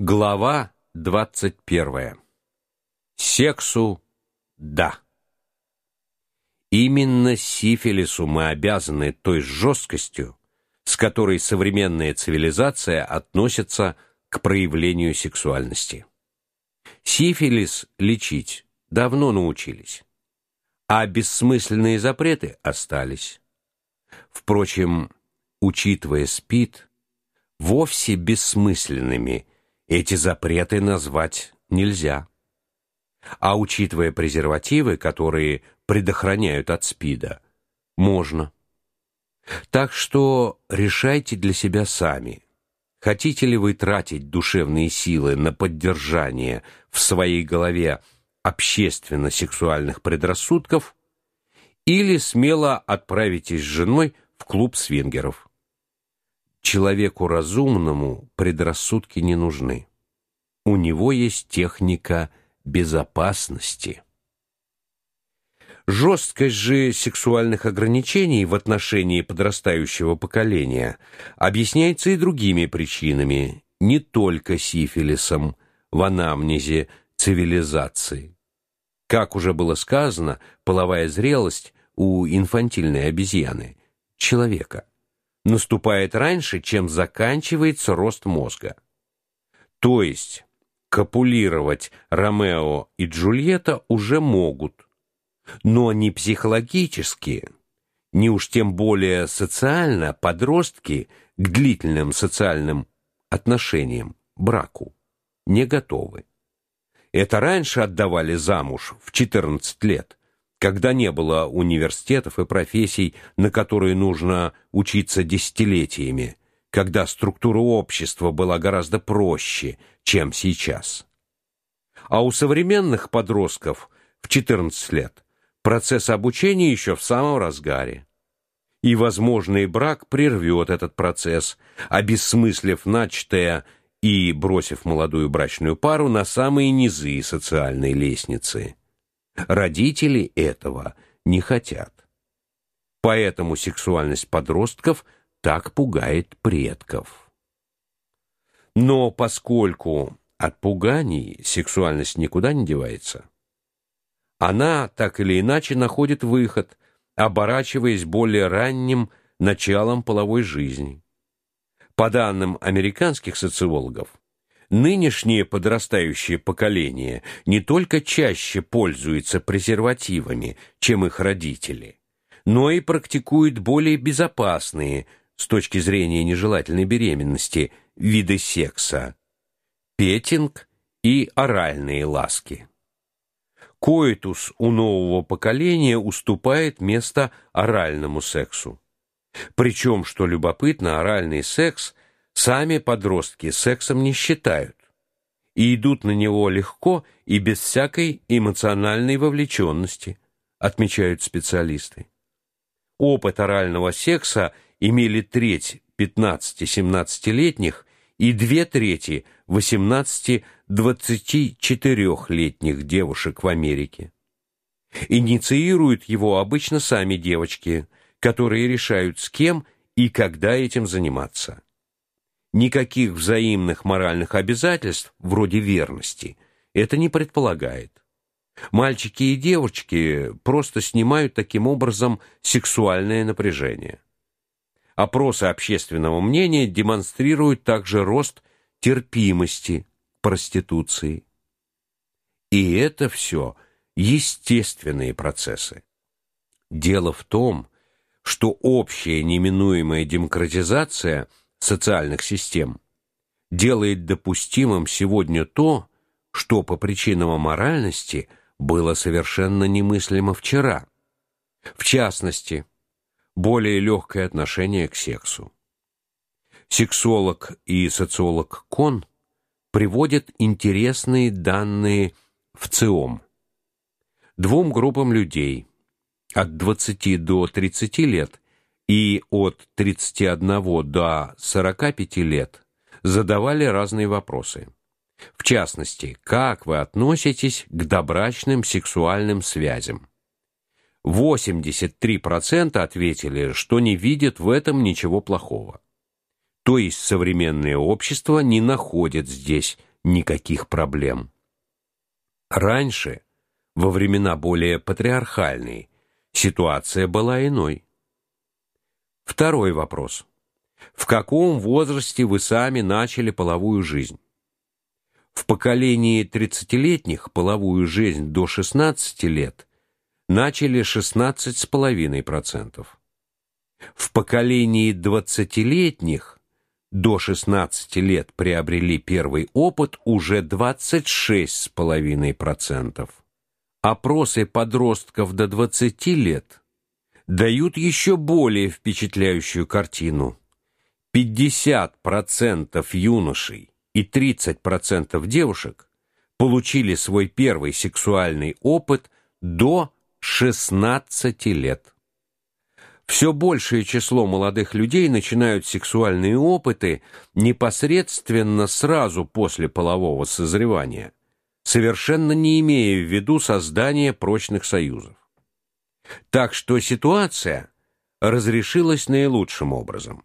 Глава 21. Сексу да. Именно сифилису мы обязаны той жесткостью, с которой современная цивилизация относится к проявлению сексуальности. Сифилис лечить давно научились, а бессмысленные запреты остались. Впрочем, учитывая СПИД, вовсе бессмысленными эти запреты назвать нельзя. А учитывая презервативы, которые предохраняют от СПИДа, можно. Так что решайте для себя сами. Хотите ли вы тратить душевные силы на поддержание в своей голове общественно-сексуальных предрассудков или смело отправитесь с женой в клуб свингеров? Человеку разумному предрассудки не нужны. У него есть техника безопасности. Жесткость же сексуальных ограничений в отношении подрастающего поколения объясняется и другими причинами, не только сифилисом в анамнезе цивилизации. Как уже было сказано, половая зрелость у инфантильной обезьяны человека наступает раньше, чем заканчивается рост мозга. То есть копулировать Ромео и Джульетта уже могут но не психологически, не уж тем более социально подростки к длительным социальным отношениям, браку не готовы. Это раньше отдавали замуж в 14 лет, когда не было университетов и профессий, на которые нужно учиться десятилетиями, когда структура общества была гораздо проще, чем сейчас. А у современных подростков в 14 лет Процесс обучения еще в самом разгаре. И возможный брак прервет этот процесс, обессмыслив начатое и бросив молодую брачную пару на самые низы социальной лестницы. Родители этого не хотят. Поэтому сексуальность подростков так пугает предков. Но поскольку от пуганий сексуальность никуда не девается, она так или иначе находит выход, оборачиваясь более ранним началом половой жизни. По данным американских социологов, нынешнее подрастающее поколение не только чаще пользуется презервативами, чем их родители, но и практикует более безопасные с точки зрения нежелательной беременности виды секса: петинг и оральные ласки коитус у нового поколения уступает место оральному сексу. Причем, что любопытно, оральный секс сами подростки сексом не считают и идут на него легко и без всякой эмоциональной вовлеченности, отмечают специалисты. Опыт орального секса имели треть 15-17-летних и две трети 18-24-летних девушек в Америке. Инициируют его обычно сами девочки, которые решают с кем и когда этим заниматься. Никаких взаимных моральных обязательств, вроде верности, это не предполагает. Мальчики и девочки просто снимают таким образом сексуальное напряжение. Опросы общественного мнения демонстрируют также рост терпимости к проституции. И это все естественные процессы. Дело в том, что общая неминуемая демократизация социальных систем делает допустимым сегодня то, что по причинам аморальности было совершенно немыслимо вчера. В частности, более легкое отношение к сексу. Сексолог и социолог Кон приводят интересные данные в ЦИОМ. Двум группам людей от 20 до 30 лет и от 31 до 45 лет задавали разные вопросы. В частности, как вы относитесь к добрачным сексуальным связям? 83% ответили, что не видят в этом ничего плохого. То есть современное общество не находит здесь никаких проблем. Раньше, во времена более патриархальные, ситуация была иной. Второй вопрос. В каком возрасте вы сами начали половую жизнь? В поколении тридцатилетних половую жизнь до 16 лет начали 16,5%. В поколении двадцатилетних до 16 лет приобрели первый опыт уже 26,5%. Опросы подростков до 20 лет дают еще более впечатляющую картину. 50% юношей и 30% девушек получили свой первый сексуальный опыт до 16 лет. Все большее число молодых людей начинают сексуальные опыты непосредственно сразу после полового созревания, совершенно не имея в виду создание прочных союзов. Так что ситуация разрешилась наилучшим образом.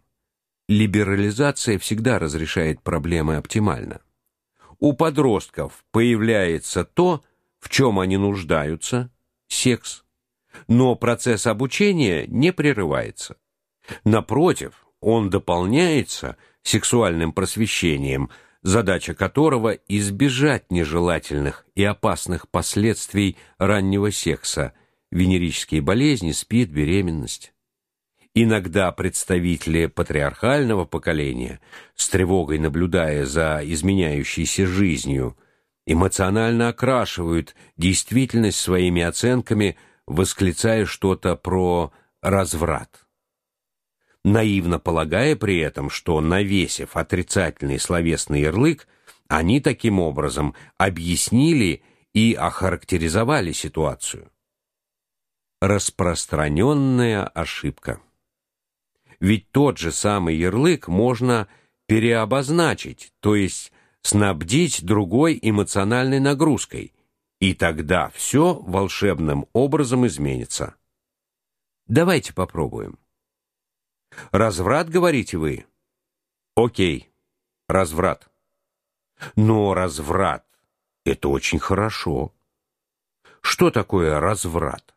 Либерализация всегда разрешает проблемы оптимально. У подростков появляется то, в чем они нуждаются секс. Но процесс обучения не прерывается. Напротив, он дополняется сексуальным просвещением, задача которого избежать нежелательных и опасных последствий раннего секса, венерические болезни, СПИД, беременность. Иногда представители патриархального поколения, с тревогой наблюдая за изменяющейся жизнью, эмоционально окрашивают действительность своими оценками, восклицая что-то про разврат. Наивно полагая при этом, что навесив отрицательный словесный ярлык, они таким образом объяснили и охарактеризовали ситуацию. Распространенная ошибка. Ведь тот же самый ярлык можно переобозначить, то есть снабдить другой эмоциональной нагрузкой, и тогда все волшебным образом изменится. Давайте попробуем. Разврат, говорите вы? О'кей. Разврат. Но разврат это очень хорошо. Что такое разврат?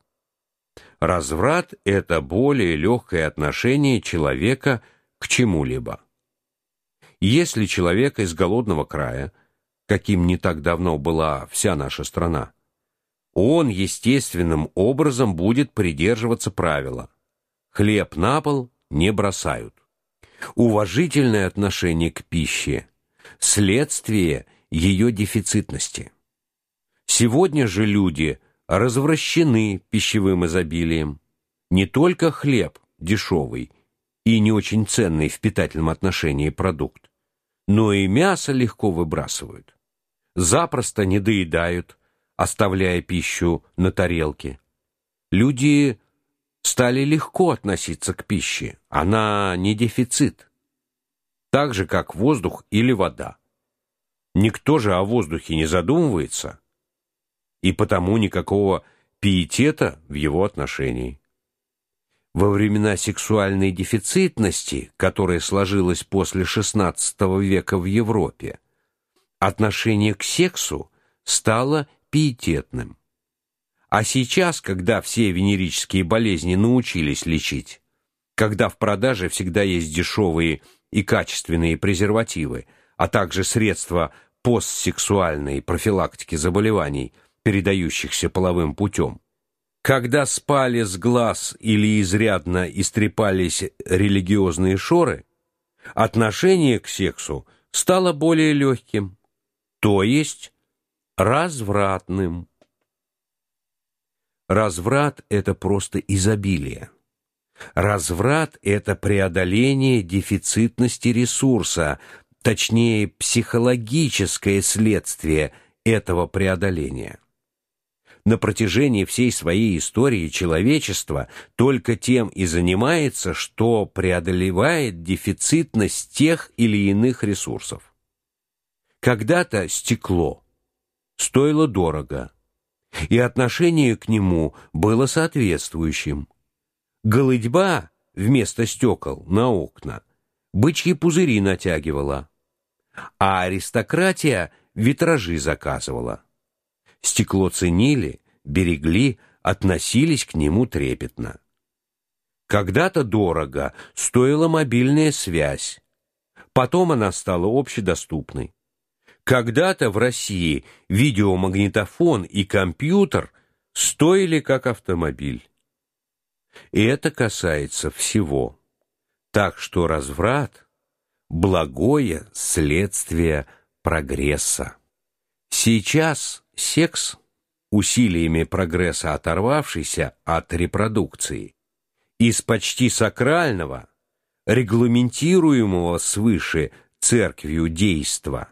Разврат это более легкое отношение человека к чему-либо. Если человек из голодного края, каким не так давно была вся наша страна, он естественным образом будет придерживаться правила: хлеб на пол не бросают. Уважительное отношение к пище следствие ее дефицитности. Сегодня же люди развращены пищевым изобилием. Не только хлеб дешевый и не очень ценный в питательном отношении продукт, но и мясо легко выбрасывают. Запросто не доедают, оставляя пищу на тарелке. Люди стали легко относиться к пище. Она не дефицит. Так же как воздух или вода. Никто же о воздухе не задумывается, и потому никакого пиетета в его отношении. Во времена сексуальной дефицитности, которая сложилась после XVI века в Европе, отношение к сексу стало пиететным. А сейчас, когда все венерические болезни научились лечить, когда в продаже всегда есть дешевые и качественные презервативы, а также средства постсексуальной профилактики заболеваний, передающихся половым путем, когда спали с глаз или изрядно истрепались религиозные шоры, отношение к сексу стало более легким, то есть развратным. Разврат это просто изобилие. Разврат это преодоление дефицитности ресурса, точнее психологическое следствие этого преодоления на протяжении всей своей истории человечество только тем и занимается, что преодолевает дефицитность тех или иных ресурсов. Когда-то стекло стоило дорого, и отношение к нему было соответствующим. Голытьба вместо стекол на окна бычьи пузыри натягивала, а аристократия витражи заказывала. Стекло ценили, берегли, относились к нему трепетно. Когда-то дорого стоила мобильная связь. Потом она стала общедоступной. Когда-то в России видеомагнитофон и компьютер стоили как автомобиль. И это касается всего. Так что разврат – благое следствие прогресса. Сейчас секс, усилиями прогресса оторвавшийся от репродукции, из почти сакрального, регламентируемого свыше церковью действа,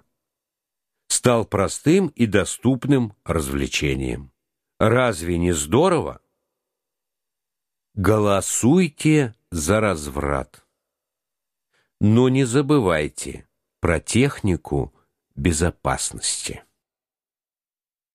стал простым и доступным развлечением. Разве не здорово? Голосуйте за разврат. Но не забывайте про технику безопасности.